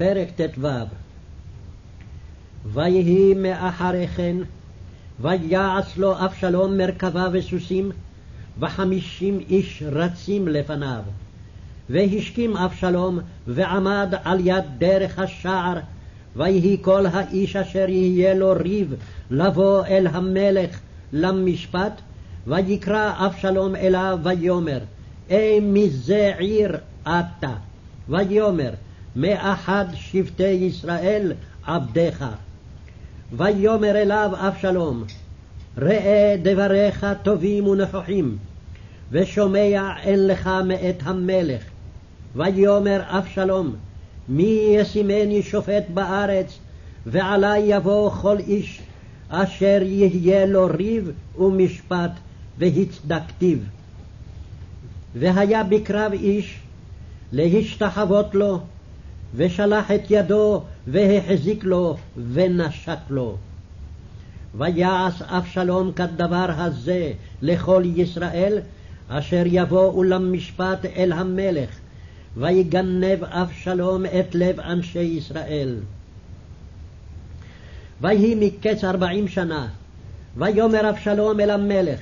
פרק ט"ו ויהי מאחרי כן, ויעש לו אבשלום מרכבה וסוסים, וחמישים איש רצים לפניו. והשכים אבשלום, ועמד על יד דרך השער, ויהי כל האיש אשר יהיה לו ריב לבוא אל המלך למשפט, ויקרא אבשלום אליו ויאמר, אי מזה עיר אתה? ויאמר, מאחד שבטי ישראל עבדיך. ויאמר אליו אבשלום, ראה דבריך טובים ונכוחים, ושומע אין לך מאת המלך. ויאמר אבשלום, מי ישימני שופט בארץ, ועלי יבוא כל איש אשר יהיה לו ריב ומשפט והצדקתיו. והיה בקרב איש להשתחוות לו, ושלח את ידו והחזיק לו ונשק לו. ויעש אבשלום כדבר הזה לכל ישראל, אשר יבואו למשפט אל המלך, ויגנב אבשלום את לב אנשי ישראל. ויהי מקץ ארבעים שנה, ויאמר אבשלום אל המלך,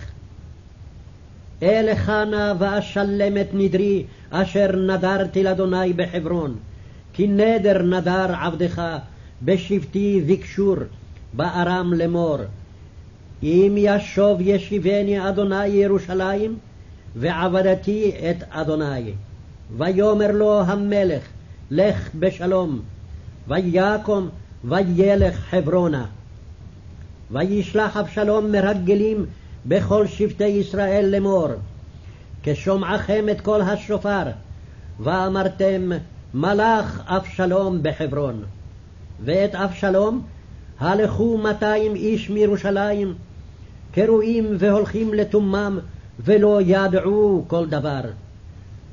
אלך נא ואשלם את נדרי אשר נדרתי לאדוני בחברון, כי נדר נדר עבדך בשבטי וקשור בארם לאמור. אם ישוב ישיבני אדוני ירושלים, ועבדתי את אדוני. ויאמר לו המלך, לך בשלום, ויקום וילך חברונה. וישלח אבשלום מרגלים בכל שבטי ישראל לאמור, כשומעכם את קול השופר, ואמרתם מלך אבשלום בחברון. ואת אבשלום הלכו מאתיים איש מירושלים, קרואים והולכים לתומם, ולא ידעו כל דבר.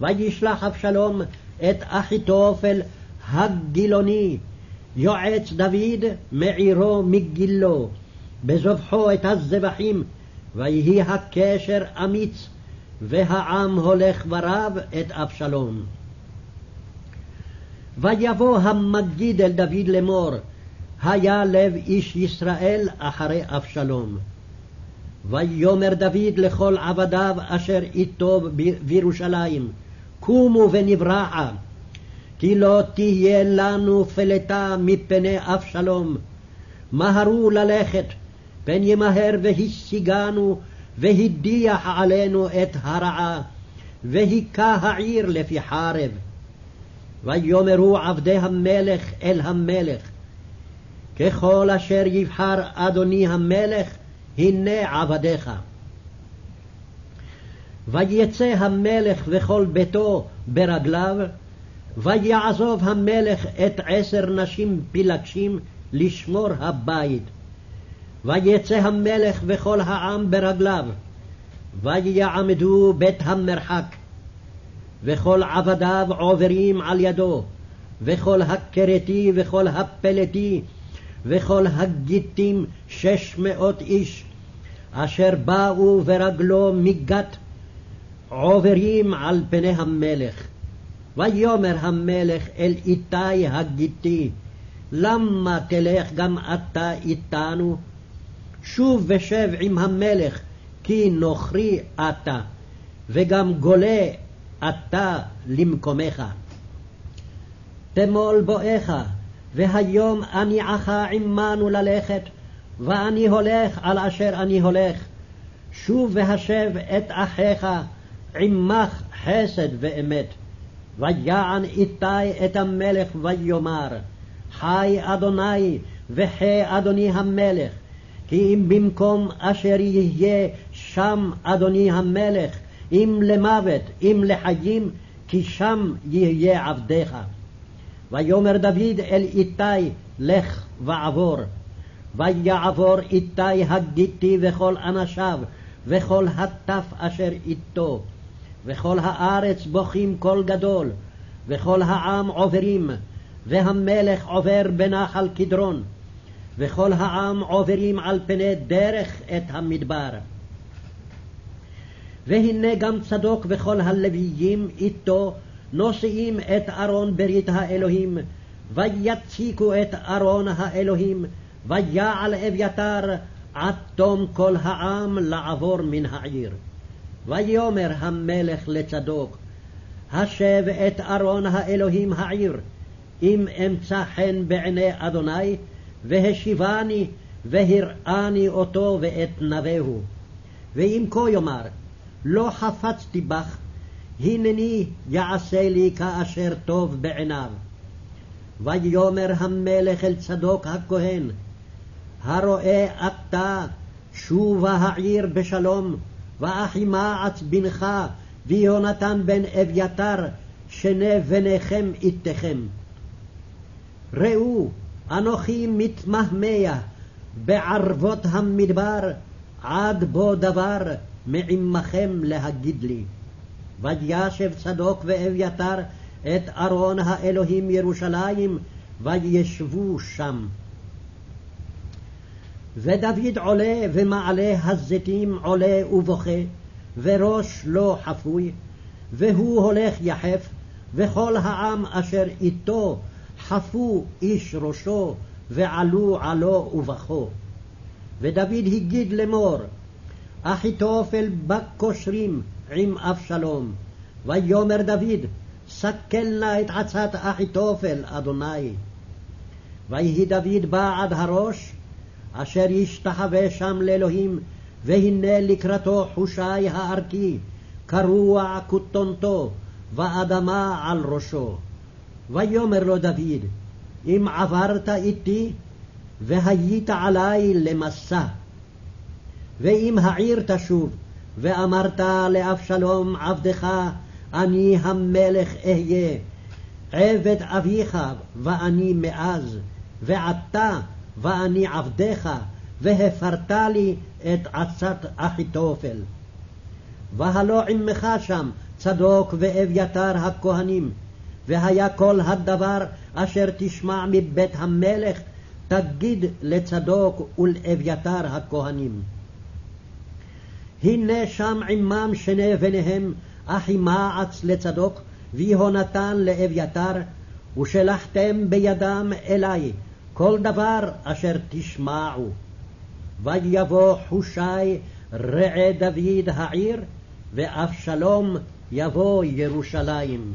וישלח אבשלום את אחיתופל הגילוני, יועץ דוד מעירו מגילו, בזובחו את הזבחים, ויהי הקשר אמיץ, והעם הולך ורב את אבשלום. ויבוא המגיד אל דוד לאמור, היה לב איש ישראל אחרי אבשלום. ויאמר דוד לכל עבדיו אשר איתו בירושלים, קומו ונברחה, כי לא תהיה לנו פלטה מפני אבשלום. מהרו ללכת, פן ימהר והשיגנו, והדיח עלינו את הרעה, והיכה העיר לפי חרב. ויאמרו עבדי המלך אל המלך, ככל אשר יבחר אדוני המלך, הנה עבדיך. ויצא המלך וכל ביתו ברגליו, ויעזוב המלך את עשר נשים פילגשים לשמור הבית. ויצא המלך וכל העם ברגליו, ויעמדו בית המרחק, וכל עבדיו עוברים על ידו, וכל הכרתי וכל הפלטי, וכל הגיטים שש מאות איש, אשר באו ברגלו מגת, עוברים על פני המלך. ויאמר המלך אל איתי הגיתי, למה תלך גם אתה איתנו? שוב ושב עם המלך, כי נוכרי אתה, וגם גולה אתה למקומך. תמול בואך, והיום אניעך עמנו ללכת, ואני הולך על אשר אני הולך. שוב והשב את אחיך, עמך חסד ואמת. ויען איתי את המלך ויאמר, חי אדוני וחי אדוני המלך, כי אם במקום אשר יהיה שם אדוני המלך, אם למוות, אם לחיים, כי שם יהיה עבדיך. ויאמר דוד אל איתי, לך ועבור. ויעבור איתי הגיתי וכל אנשיו, וכל הטף אשר איתו. וכל הארץ בוכים קול גדול, וכל העם עוברים, והמלך עובר בנחל קדרון, וכל העם עוברים על פני דרך את המדבר. והנה גם צדוק וכל הלוויים איתו נושאים את ארון ברית האלוהים, ויציקו את ארון האלוהים, ויעל אביתר עד תום כל העם לעבור מן העיר. ויאמר המלך לצדוק, השב את ארון האלוהים העיר, אם אמצא חן בעיני אדוני, והשיבני, והראני אותו ואת נבהו. ואם כה יאמר, לא חפצתי בך, הנני יעשה לי כאשר טוב בעיניו. ויאמר המלך אל צדוק הכהן, הרואה אתה שובה העיר בשלום, ואחימעץ בנך ויונתן בן אביתר שני בניכם איתכם. ראו, אנוכי מתמהמה בערבות המדבר, עד בו דבר מעמכם להגיד לי. וישב צדוק ואביתר את ארון האלוהים ירושלים, וישבו שם. ודוד עולה ומעלה הזיתים עולה ובוכה, וראש לא חפוי, והוא הולך יחף, וכל העם אשר איתו חפו איש ראשו, ועלו עלו ובכו. ודוד הגיד לאמור, אחיתופל בקושרים עם אבשלום. ויאמר דוד, סכל נא את עצת אחיתופל, אדוני. ויהי דוד בעד הראש, אשר ישתחווה שם לאלוהים, והנה לקראתו חושי הארקי, קרוע כותונתו, ואדמה על ראשו. ויאמר לו דוד, אם עברת איתי, והיית עלי למסע. ואם העיר תשוב, ואמרת לאבשלום עבדך, אני המלך אהיה, עבד אביך ואני מאז, ועתה ואני עבדך, והפרת לי את עצת אחיתופל. והלא עמך שם צדוק ואביתר הכהנים, והיה כל הדבר אשר תשמע מבית המלך, תגיד לצדוק ולאביתר הכהנים. הנה שם עמם שני בניהם, אחימעץ לצדוק, ויהונתן לאביתר, ושלחתם בידם אלי כל דבר אשר תשמעו. ויבוא חושי רעי דוד העיר, ואבשלום יבוא ירושלים.